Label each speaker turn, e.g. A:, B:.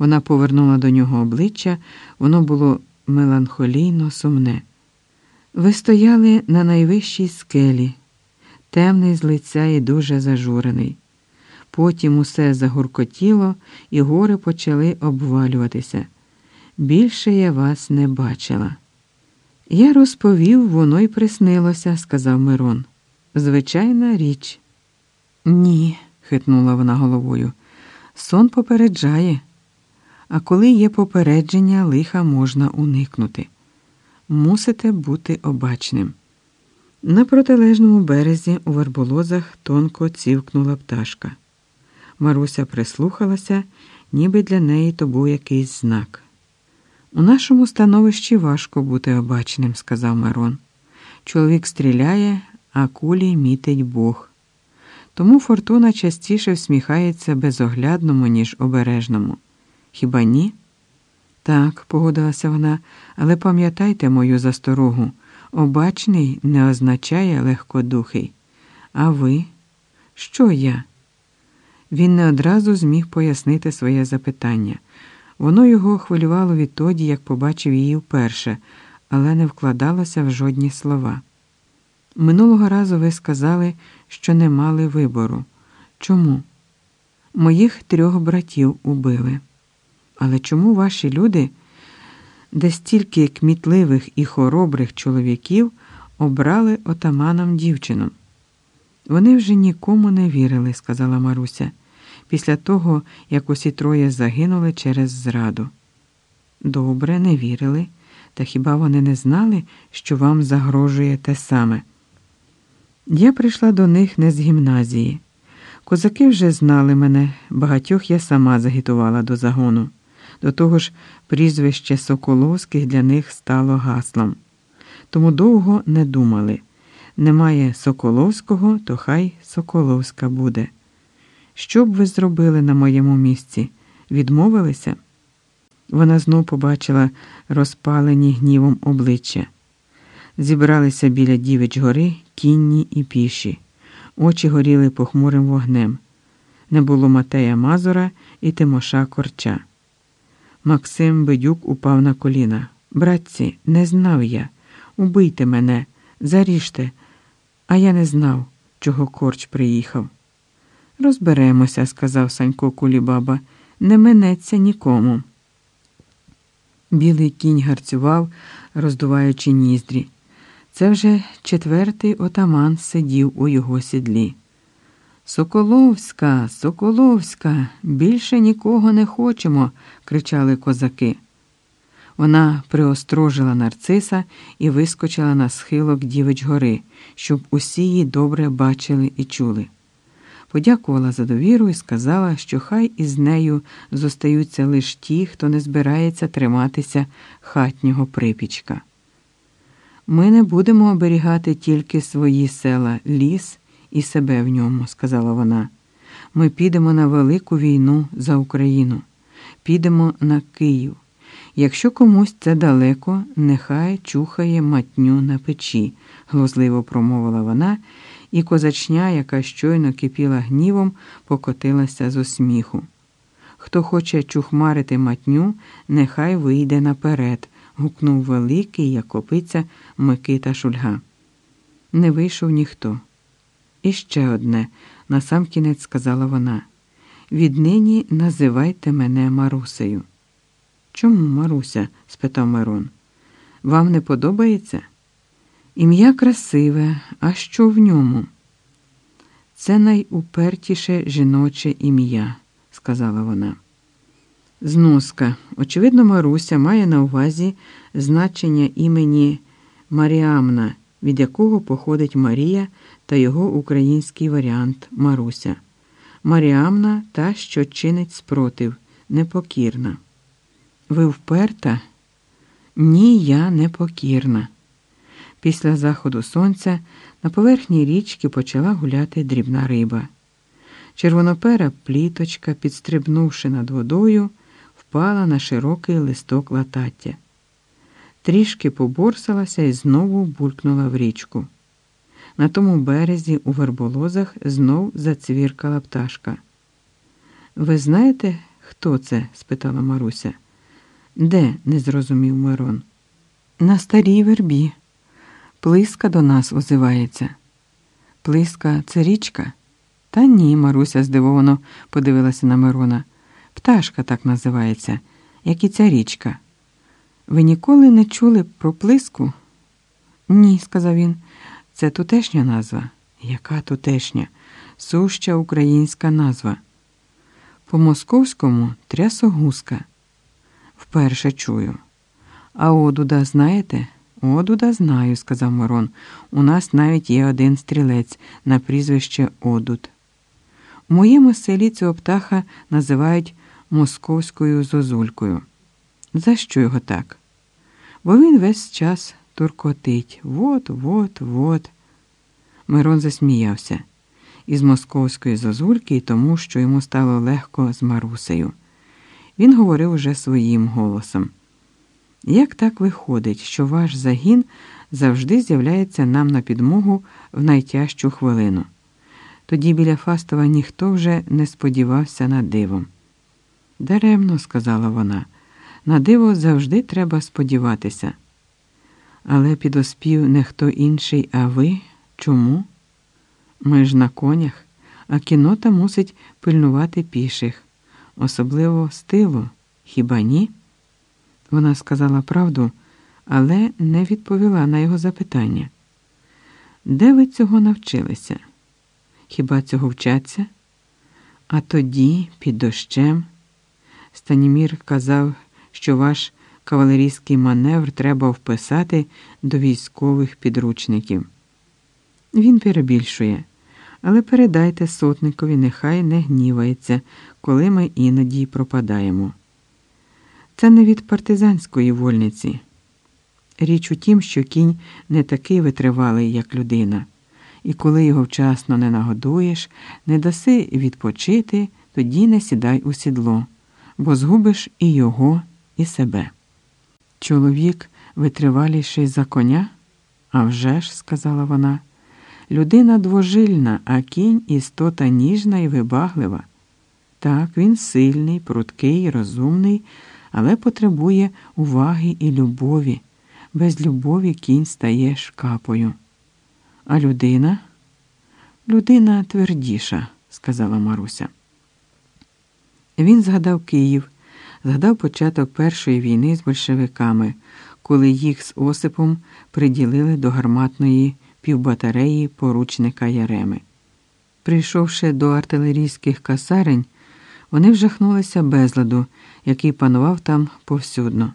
A: Вона повернула до нього обличчя, воно було меланхолійно сумне. Ви стояли на найвищій скелі, темний з лиця і дуже зажурений. Потім усе загуркотіло, і гори почали обвалюватися. Більше я вас не бачила. Я розповів, воно й приснилося, сказав Мирон. Звичайна річ. Ні, хитнула вона головою. Сон попереджає. А коли є попередження, лиха можна уникнути. Мусите бути обачним. На протилежному березі у верболозах тонко цівкнула пташка. Маруся прислухалася, ніби для неї то був якийсь знак. У нашому становищі важко бути обачним, сказав Мирон. Чоловік стріляє, а кулі мітить Бог. Тому фортуна частіше всміхається безоглядному, ніж обережному. Хіба ні? Так, погодилася вона, але пам'ятайте мою засторогу. Обачний не означає легкодухий. А ви? Що я? Він не одразу зміг пояснити своє запитання. Воно його хвилювало відтоді, як побачив її вперше, але не вкладалося в жодні слова. Минулого разу ви сказали, що не мали вибору. Чому? Моїх трьох братів убили. Але чому ваші люди, де стільки кмітливих і хоробрих чоловіків, обрали отаманом дівчину? Вони вже нікому не вірили, сказала Маруся, після того, як усі троє загинули через зраду. Добре, не вірили, та хіба вони не знали, що вам загрожує те саме? Я прийшла до них не з гімназії. Козаки вже знали мене, багатьох я сама загітувала до загону. До того ж, прізвище Соколовських для них стало гаслом. Тому довго не думали немає Соколовського, то хай Соколовська буде. Що б ви зробили на моєму місці? Відмовилися? Вона знов побачила розпалені гнівом обличчя. Зібралися біля дівич гори кінні і піші, очі горіли похмурим вогнем. Не було Матея Мазура і Тимоша Корча. Максим Бедюк упав на коліна. Братці, не знав я. Убийте мене, заріжте, а я не знав, чого корч приїхав. Розберемося, сказав Санько Кулібаба, не минеться нікому. Білий кінь гарцював, роздуваючи ніздрі. Це вже четвертий отаман сидів у його сідлі. Соколовська, Соколовська, більше нікого не хочемо, кричали козаки. Вона приострожила нарциса і вискочила на схилок дівич гори, щоб усі її добре бачили і чули. Подякувала за довіру і сказала, що хай із нею зостаються лише ті, хто не збирається триматися хатнього припічка. Ми не будемо оберігати тільки свої села, ліс і себе в ньому, сказала вона. Ми підемо на велику війну за Україну, підемо на Київ. Якщо комусь це далеко, нехай чухає матню на печі, глузливо промовила вона, і козачня, яка щойно кипіла гнівом, покотилася з усміху. Хто хоче чухмарити матню, нехай вийде наперед, гукнув великий, як копиця Микита Шульга. Не вийшов ніхто. І ще одне, насамкінець сказала вона. Віднині називайте мене Марусею. Чому, Маруся? спитав Мирон. Вам не подобається? Ім'я красиве, а що в ньому? Це найупертіше жіноче ім'я, сказала вона. Зноска. Очевидно, Маруся має на увазі значення імені Маріамна, від якого походить Марія та його український варіант Маруся. Маріамна та, що чинить спротив, непокірна. Ви вперта? Ні, я непокірна. Після заходу сонця на поверхні річки почала гуляти дрібна риба. Червонопера пліточка, підстрибнувши над водою, впала на широкий листок латаття. Трішки поборсалася і знову булькнула в річку. На тому березі у верболозах знов зацвіркала пташка. Ви знаєте, Хто це? спитала Маруся. Де? не зрозумів Мирон. На старій вербі. Плиска до нас озивається. Плиска це річка? Та ні, Маруся здивовано подивилася на Мирона. Пташка так називається, як і ця річка. Ви ніколи не чули про плиску? Ні, сказав він. Це тутешня назва. Яка тутешня? Суща українська назва. По московському трясогузка. Вперше чую. А одуда знаєте? Одуда знаю, сказав Мирон. У нас навіть є один стрілець на прізвище Одуд. У моєму селі цього птаха називають московською зозулькою. За що його так? Бо він весь час туркотить. Вот, вот, вот. Мирон засміявся із московської зозульки і тому, що йому стало легко з Марусею. Він говорив уже своїм голосом. Як так виходить, що ваш загін завжди з'являється нам на підмогу в найтяжчу хвилину? Тоді біля Фастова ніхто вже не сподівався на дивом. Даремно, сказала вона, на диво завжди треба сподіватися. Але підоспів не хто інший, а ви чому? Ми ж на конях, а кінота мусить пильнувати піших, особливо стилу, хіба ні? Вона сказала правду, але не відповіла на його запитання. Де ви цього навчилися? Хіба цього вчаться? А тоді, під дощем, Станімір казав, що ваш кавалерійський маневр треба вписати до військових підручників. Він перебільшує, але передайте сотникові, нехай не гнівається, коли ми іноді пропадаємо. Це не від партизанської вольниці. Річ у тім, що кінь не такий витривалий, як людина, і коли його вчасно не нагодуєш, не даси відпочити, тоді не сідай у сідло, бо згубиш і його, і себе. Чоловік витриваліший за коня? «А вже ж», – сказала вона, людина двожильна, а кінь істота ніжна і вибаглива. Так, він сильний, пруткий, розумний але потребує уваги і любові. Без любові кінь стає шкапою. А людина? Людина твердіша, сказала Маруся. Він згадав Київ, згадав початок першої війни з большевиками, коли їх з Осипом приділили до гарматної півбатареї поручника Яреми. Прийшовши до артилерійських касарень, вони вжахнулися безладу, який панував там повсюдно.